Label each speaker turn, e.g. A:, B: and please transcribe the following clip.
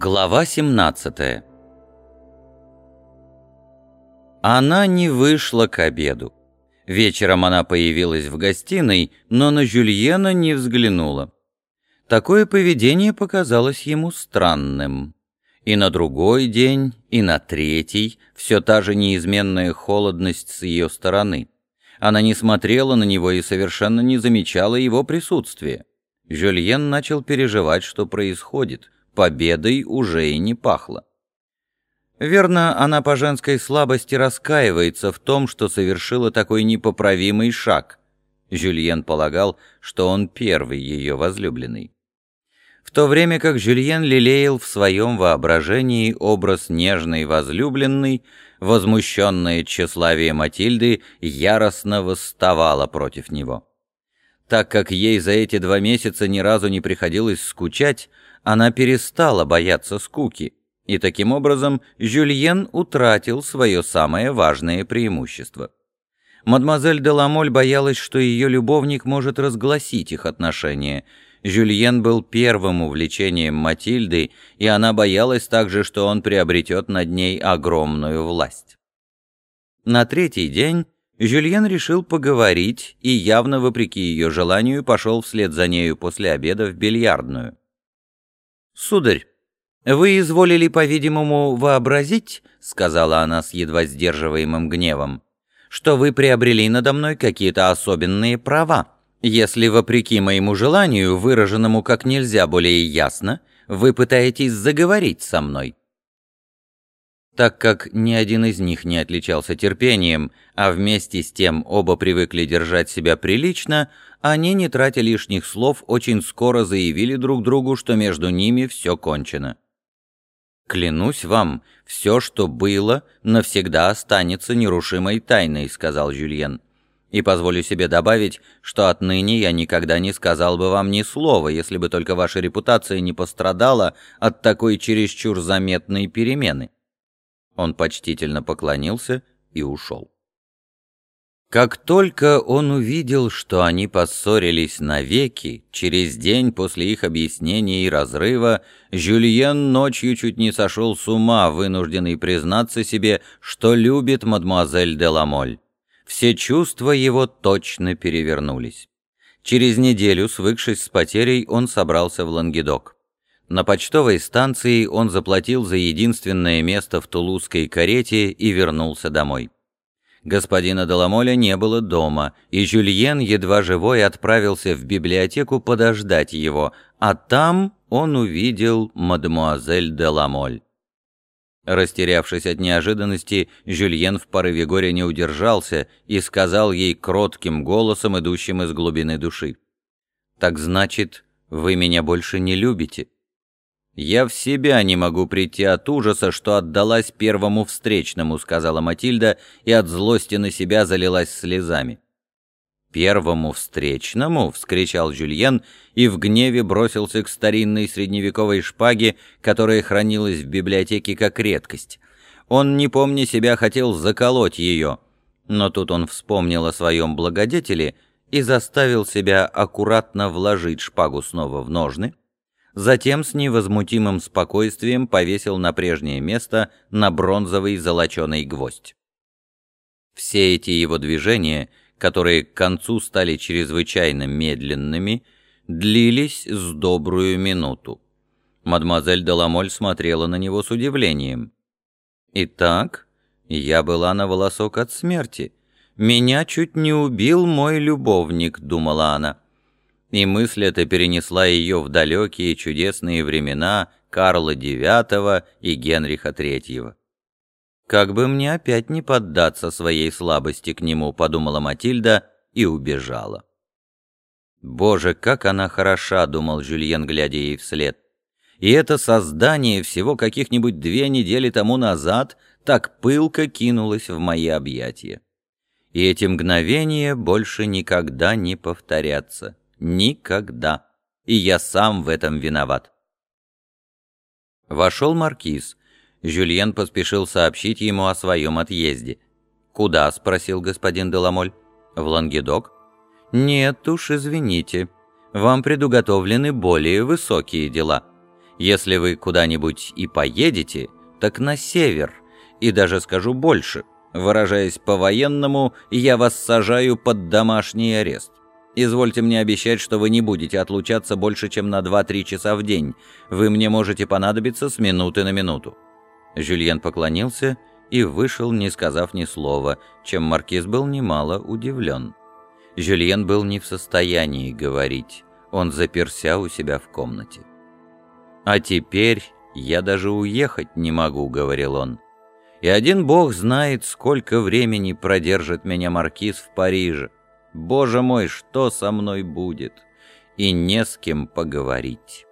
A: Глава 17 Она не вышла к обеду. Вечером она появилась в гостиной, но на Жюльена не взглянула. Такое поведение показалось ему странным. И на другой день, и на третий все та же неизменная холодность с ее стороны. Она не смотрела на него и совершенно не замечала его присутствия. Жюльен начал переживать, что происходит — победой уже и не пахло. Верно, она по женской слабости раскаивается в том, что совершила такой непоправимый шаг. Жюльен полагал, что он первый ее возлюбленный. В то время как Жюльен лелеял в своем воображении образ нежной возлюбленной, возмущенная тщеславие Матильды яростно восставала против него. Так как ей за эти два месяца ни разу не приходилось скучать, она перестала бояться скуки, и таким образом Жюльен утратил свое самое важное преимущество. Мадемуазель де Ламоль боялась, что ее любовник может разгласить их отношения. Жюльен был первым увлечением Матильды, и она боялась также, что он приобретет над ней огромную власть. На третий день Жюльен решил поговорить и, явно вопреки ее желанию, пошел вслед за нею после обеда в бильярдную. «Сударь, вы изволили, по-видимому, вообразить, — сказала она с едва сдерживаемым гневом, — что вы приобрели надо мной какие-то особенные права, если, вопреки моему желанию, выраженному как нельзя более ясно, вы пытаетесь заговорить со мной. Так как ни один из них не отличался терпением, а вместе с тем оба привыкли держать себя прилично, они, не тратя лишних слов, очень скоро заявили друг другу, что между ними все кончено. «Клянусь вам, все, что было, навсегда останется нерушимой тайной», — сказал Жюльен. «И позволю себе добавить, что отныне я никогда не сказал бы вам ни слова, если бы только ваша репутация не пострадала от такой чересчур заметной перемены». Он почтительно поклонился и ушел. Как только он увидел, что они поссорились навеки, через день после их объяснения и разрыва, Жюльен ночью чуть не сошел с ума, вынужденный признаться себе, что любит мадемуазель де Ламоль. Все чувства его точно перевернулись. Через неделю, свыкшись с потерей, он собрался в Лангедок. На почтовой станции он заплатил за единственное место в тулузской карете и вернулся домой. Господина Деламоля не было дома, и Жюльен, едва живой, отправился в библиотеку подождать его, а там он увидел мадемуазель Деламоль. Растерявшись от неожиданности, Жюльен в порыве горя не удержался и сказал ей кротким голосом, идущим из глубины души. «Так значит, вы меня больше не любите?» «Я в себя не могу прийти от ужаса, что отдалась первому встречному», — сказала Матильда, и от злости на себя залилась слезами. «Первому встречному?» — вскричал Жюльен и в гневе бросился к старинной средневековой шпаге, которая хранилась в библиотеке как редкость. Он, не помня себя, хотел заколоть ее, но тут он вспомнил о своем благодетеле и заставил себя аккуратно вложить шпагу снова в ножны, затем с невозмутимым спокойствием повесил на прежнее место на бронзовый золоченый гвоздь. Все эти его движения, которые к концу стали чрезвычайно медленными, длились с добрую минуту. Мадемуазель Деламоль смотрела на него с удивлением. «Итак, я была на волосок от смерти. Меня чуть не убил мой любовник», — думала она и мысль эта перенесла ее в далекие чудесные времена Карла IX и Генриха III. «Как бы мне опять не поддаться своей слабости к нему», — подумала Матильда и убежала. «Боже, как она хороша», — думал Жюльен, глядя ей вслед. «И это создание всего каких-нибудь две недели тому назад так пылко кинулось в мои объятия. И эти мгновения больше никогда не повторятся». Никогда. И я сам в этом виноват. Вошел маркиз. Жюльен поспешил сообщить ему о своем отъезде. «Куда?» — спросил господин Деламоль. «В Лангедок?» «Нет уж, извините. Вам предуготовлены более высокие дела. Если вы куда-нибудь и поедете, так на север, и даже скажу больше, выражаясь по-военному, я вас сажаю под домашний арест. Извольте мне обещать, что вы не будете отлучаться больше, чем на 2-3 часа в день. Вы мне можете понадобиться с минуты на минуту». Жюльен поклонился и вышел, не сказав ни слова, чем маркиз был немало удивлен. Жюльен был не в состоянии говорить, он заперся у себя в комнате. «А теперь я даже уехать не могу», — говорил он. «И один бог знает, сколько времени продержит меня маркиз в Париже. Боже мой, что со мной будет? И не с кем поговорить».